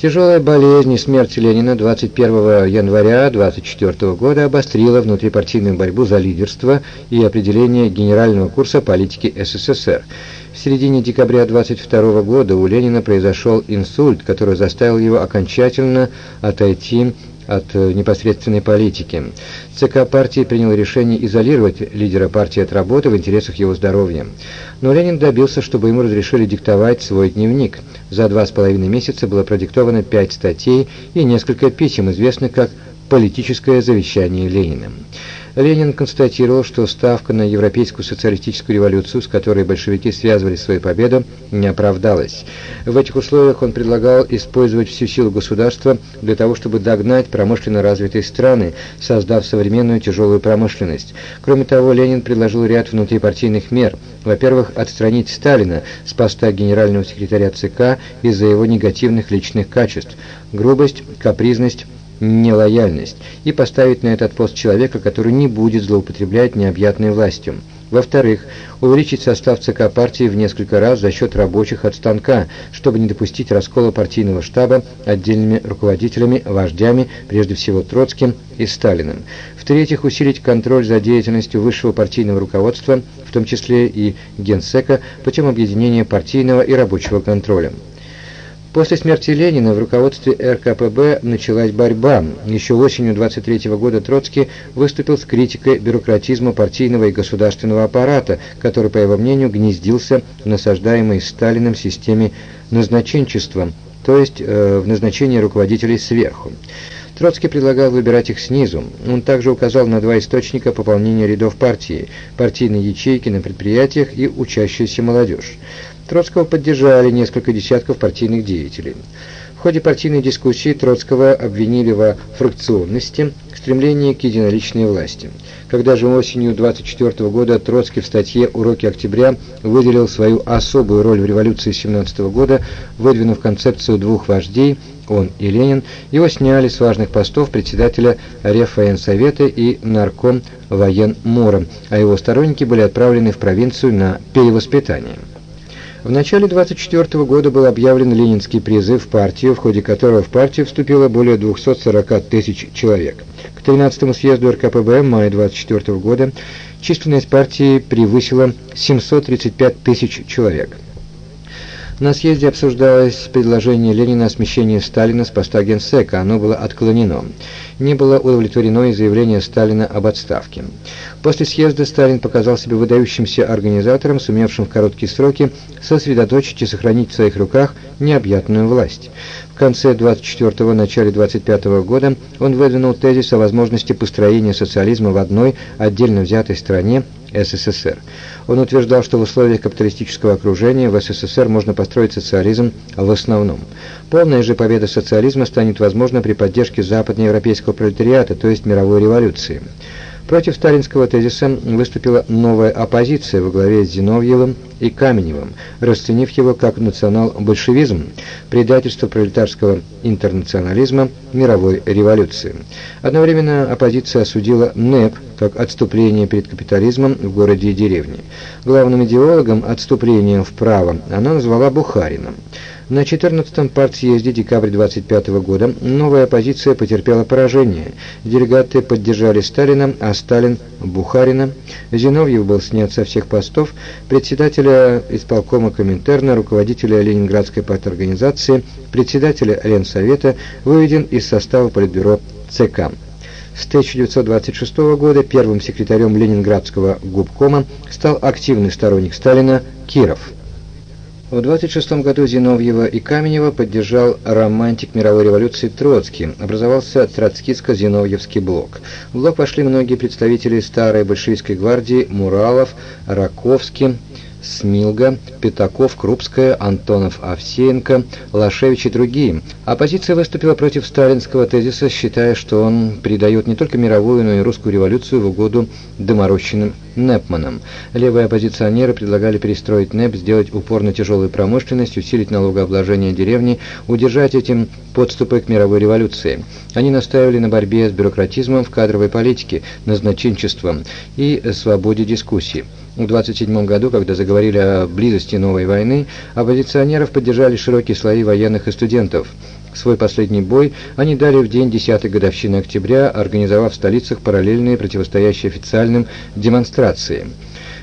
Тяжелая болезнь и смерть Ленина 21 января 24 года обострила внутрипартийную борьбу за лидерство и определение генерального курса политики СССР. В середине декабря 22 года у Ленина произошел инсульт, который заставил его окончательно отойти от э, непосредственной политики. ЦК партии принял решение изолировать лидера партии от работы в интересах его здоровья. Но Ленин добился, чтобы ему разрешили диктовать свой дневник. За два с половиной месяца было продиктовано пять статей и несколько писем, известных как «Политическое завещание Ленина». Ленин констатировал, что ставка на европейскую социалистическую революцию, с которой большевики связывали свою победу, не оправдалась. В этих условиях он предлагал использовать всю силу государства для того, чтобы догнать промышленно развитые страны, создав современную тяжелую промышленность. Кроме того, Ленин предложил ряд внутрипартийных мер. Во-первых, отстранить Сталина с поста генерального секретаря ЦК из-за его негативных личных качеств – грубость, капризность, нелояльность и поставить на этот пост человека, который не будет злоупотреблять необъятной властью. Во-вторых, увеличить состав ЦК партии в несколько раз за счет рабочих от станка, чтобы не допустить раскола партийного штаба отдельными руководителями, вождями, прежде всего Троцким и Сталиным. В-третьих, усилить контроль за деятельностью высшего партийного руководства, в том числе и Генсека, путем объединения партийного и рабочего контроля. После смерти Ленина в руководстве РКПБ началась борьба. Еще осенью 23 года Троцкий выступил с критикой бюрократизма партийного и государственного аппарата, который, по его мнению, гнездился в насаждаемой Сталиным системе назначенчества, то есть э, в назначении руководителей сверху. Троцкий предлагал выбирать их снизу. Он также указал на два источника пополнения рядов партии – партийные ячейки на предприятиях и учащаяся молодежь. Троцкого поддержали несколько десятков партийных деятелей. В ходе партийной дискуссии Троцкого обвинили во фракционности, стремлении к единоличной власти. Когда же осенью 24 года Троцкий в статье «Уроки октября» выделил свою особую роль в революции 17 года, выдвинув концепцию двух вождей, он и Ленин, его сняли с важных постов председателя Реввоенсовета и нарком военмора, а его сторонники были отправлены в провинцию на перевоспитание. В начале 24 года был объявлен ленинский призыв в партию, в ходе которого в партию вступило более 240 тысяч человек. К 13 съезду РКПБ мая 24 года численность партии превысила 735 тысяч человек. На съезде обсуждалось предложение Ленина о смещении Сталина с поста генсека, оно было отклонено. Не было удовлетворено и заявление Сталина об отставке. После съезда Сталин показал себя выдающимся организатором, сумевшим в короткие сроки сосредоточить и сохранить в своих руках необъятную власть. В конце 24-го, начале 25-го года он выдвинул тезис о возможности построения социализма в одной отдельно взятой стране СССР. Он утверждал, что в условиях капиталистического окружения в СССР можно построить социализм в основном. Полная же победа социализма станет возможна при поддержке западноевропейского пролетариата, то есть мировой революции. Против сталинского тезиса выступила новая оппозиция во главе с Зиновьевым и Каменевым, расценив его как национал-большевизм, предательство пролетарского интернационализма мировой революции. Одновременно оппозиция осудила НЭП как отступление перед капитализмом в городе и деревне. Главным идеологом отступления вправо она назвала Бухарина. На 14-м партсъезде декабрь 25 года новая оппозиция потерпела поражение. Делегаты поддержали Сталина, а Сталин – Бухарина. Зиновьев был снят со всех постов. Председателя исполкома Коминтерна, руководителя Ленинградской парторганизации, председателя Ленсовета выведен из состава Политбюро ЦК. С 1926 года первым секретарем Ленинградского губкома стал активный сторонник Сталина Киров. В 26 году Зиновьева и Каменева поддержал романтик мировой революции Троцкий. Образовался Троцкистско-Зиновьевский блок. В блок вошли многие представители старой большевистской гвардии Муралов, Раковский, Смилга, Пятаков, Крупская, Антонов, Овсеенко, Лашевич и другие. Оппозиция выступила против сталинского тезиса, считая, что он придает не только мировую, но и русскую революцию в угоду доморощенным Непманам. Левые оппозиционеры предлагали перестроить НЭП, сделать упор на тяжелую промышленность, усилить налогообложение деревни, удержать этим подступы к мировой революции. Они настаивали на борьбе с бюрократизмом в кадровой политике, назначенчеством и свободе дискуссии. В 27 году, когда заговорили о близости новой войны, оппозиционеров поддержали широкие слои военных и студентов. Свой последний бой они дали в день 10-й годовщины октября, организовав в столицах параллельные противостоящие официальным демонстрации.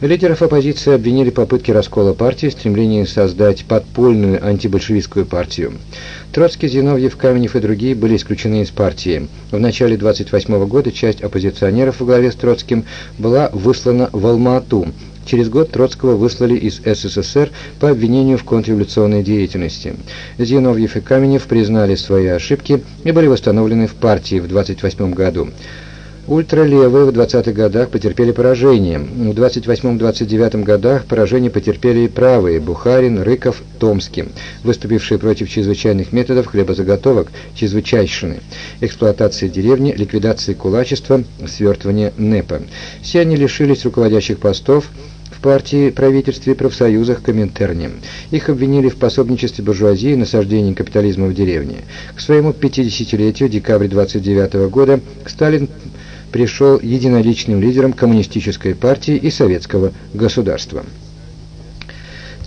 Лидеров оппозиции обвинили в попытке раскола партии, стремлении создать подпольную антибольшевистскую партию. Троцкий, Зиновьев, Каменев и другие были исключены из партии. В начале 28 года часть оппозиционеров во главе с Троцким была выслана в Алма-Ату. Через год Троцкого выслали из СССР по обвинению в контрреволюционной деятельности. Зиновьев и Каменев признали свои ошибки и были восстановлены в партии в 28 году. Ультралевые в 20-х годах потерпели поражение. В 28-29 годах поражение потерпели и правые – Бухарин, Рыков, Томский, выступившие против чрезвычайных методов хлебозаготовок, чрезвычайшины, эксплуатации деревни, ликвидации кулачества, свертывания НЭПа. Все они лишились руководящих постов, в партии, правительстве профсоюзах Коминтерне. Их обвинили в пособничестве буржуазии и насаждении капитализма в деревне. К своему 50-летию, декабрь 29 года, Сталин пришел единоличным лидером коммунистической партии и советского государства.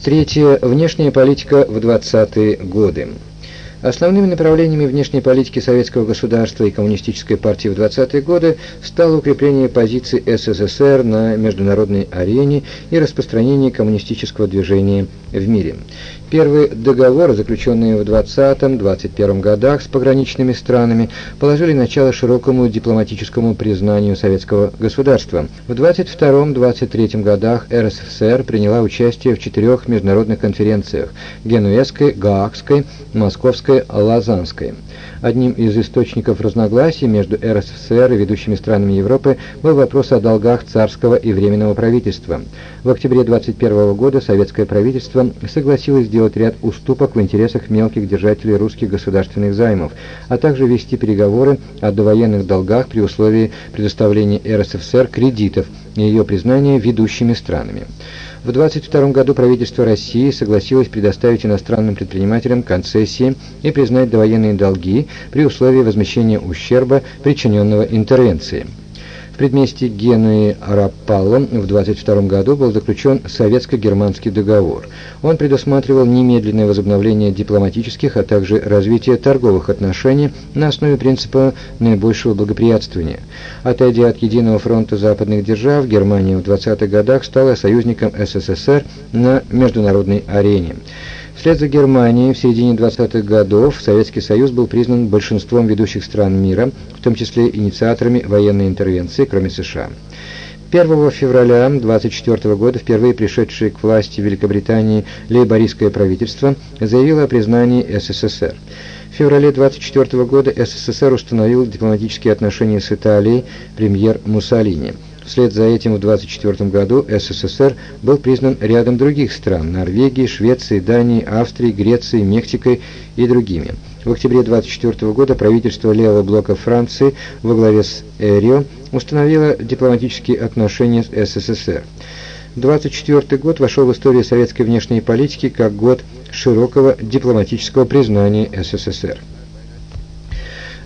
Третье. Внешняя политика в 20-е годы. Основными направлениями внешней политики советского государства и коммунистической партии в 20-е годы стало укрепление позиций СССР на международной арене и распространение коммунистического движения в мире. Первый договор, заключенный в 20-21 годах с пограничными странами, положили начало широкому дипломатическому признанию советского государства. В 22-23 годах РСФСР приняла участие в четырех международных конференциях – Генуэзской, Гаагской, Московской, Лазанской. Одним из источников разногласий между РСФСР и ведущими странами Европы был вопрос о долгах царского и временного правительства. В октябре 21 года советское правительство согласилось сделать ряд уступок в интересах мелких держателей русских государственных займов, а также вести переговоры о довоенных долгах при условии предоставления РСФСР кредитов и ее признания ведущими странами. В 22 году правительство России согласилось предоставить иностранным предпринимателям концессии и признать довоенные долги при условии возмещения ущерба, причиненного интервенцией. В предместье Генуи Рапалло в 22 году был заключен советско-германский договор. Он предусматривал немедленное возобновление дипломатических, а также развитие торговых отношений на основе принципа наибольшего благоприятствования. Отойдя от единого фронта западных держав, Германия в 20-х годах стала союзником СССР на международной арене. Вслед за Германией в середине 20-х годов Советский Союз был признан большинством ведущих стран мира, в том числе инициаторами военной интервенции, кроме США. 1 февраля 24 года впервые пришедшее к власти Великобритании лейбористское правительство заявило о признании СССР. В феврале 24 года СССР установил дипломатические отношения с Италией премьер Муссолини. Вслед за этим в 24 году СССР был признан рядом других стран – Норвегии, Швеции, Дании, Австрии, Греции, Мексикой и другими. В октябре 24 года правительство левого блока Франции во главе с Эрио установило дипломатические отношения с СССР. 24 год вошел в историю советской внешней политики как год широкого дипломатического признания СССР.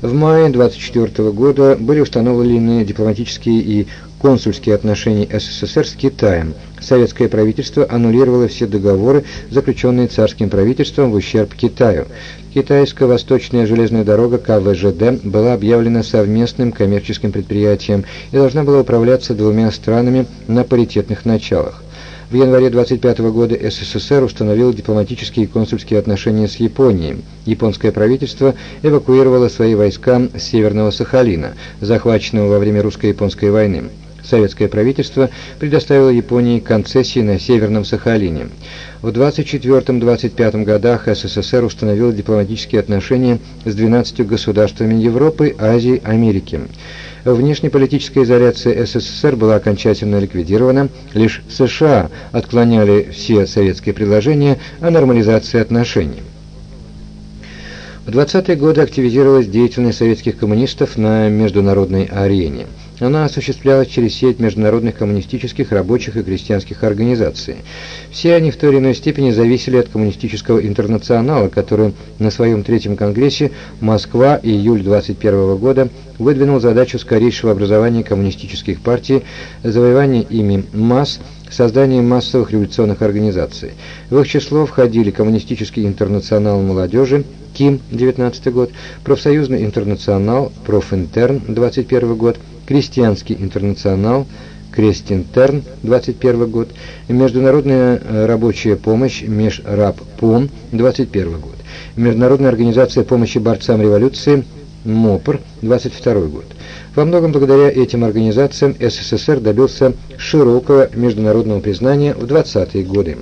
В мае 24 года были установлены дипломатические и консульские отношения СССР с Китаем. Советское правительство аннулировало все договоры, заключенные царским правительством в ущерб Китаю. Китайская восточная железная дорога КВЖД была объявлена совместным коммерческим предприятием и должна была управляться двумя странами на паритетных началах. В январе 25 года СССР установил дипломатические и консульские отношения с Японией. Японское правительство эвакуировало свои войска с Северного Сахалина, захваченного во время русско-японской войны. Советское правительство предоставило Японии концессии на Северном Сахалине. В 24-25 годах СССР установил дипломатические отношения с 12 государствами Европы, Азии, Америки. Внешнеполитическая изоляция СССР была окончательно ликвидирована, лишь США отклоняли все советские предложения о нормализации отношений. В 20-е годы активизировалась деятельность советских коммунистов на международной арене. Она осуществлялась через сеть международных коммунистических, рабочих и крестьянских организаций. Все они в той или иной степени зависели от коммунистического интернационала, который на своем третьем конгрессе Москва июль 21 года выдвинул задачу скорейшего образования коммунистических партий, завоевания ими масс, создания массовых революционных организаций. В их число входили Коммунистический интернационал молодежи, КИМ, 19 год, Профсоюзный интернационал, Профинтерн, 21 год, Крестьянский интернационал, Крестинтерн, 21 год, Международная э, рабочая помощь, Межрабпом, 21 год, Международная организация помощи борцам революции, МОПР, 22 год. Во многом благодаря этим организациям СССР добился широкого международного признания в 20-е годы.